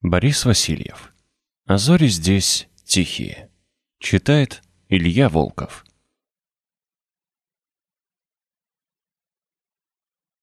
Борис Васильев. А зори здесь тихие. Читает Илья Волков.